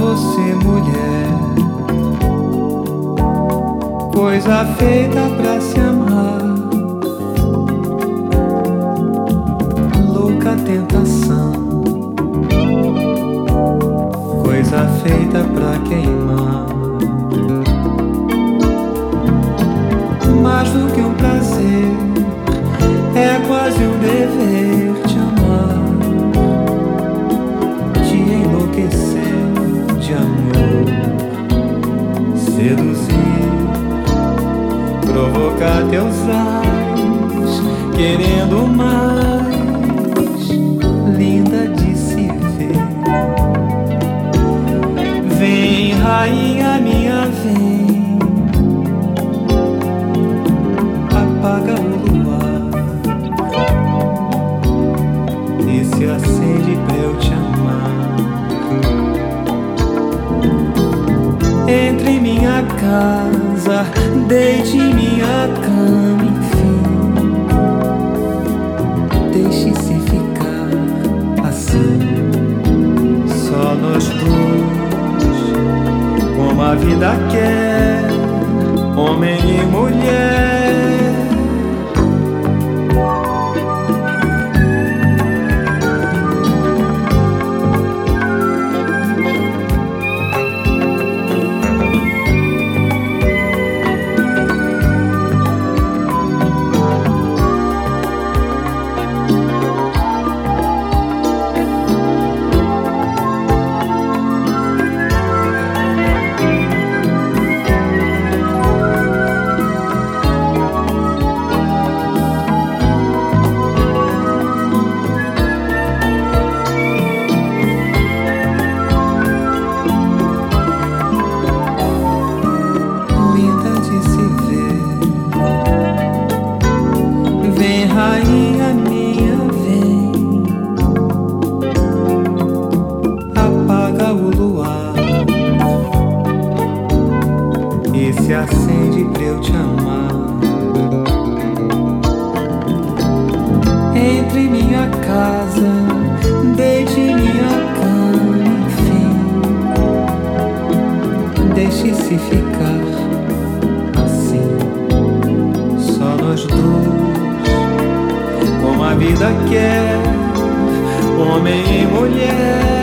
você, mulher. Coisa feita pra se amar. Louca tentação. Coisa feita pra queimar. Mais do que um prazer, é quase um dever te amar. Te enlouquecer. Provocar teus olhos, querendo mais, linda de se ver. Vem, rainha minha, vem. Apaga o luar e se acende pra eu te amar. Entre minha casa, deite em minha cama, enfim. Deixe-se ficar assim, só nós dois, como a vida quer, homem e se acende pra eu te amar. Entre minha casa, deite minha cama, enfim. Deixe-se ficar assim, só nós dois, como a vida quer, homem e mulher.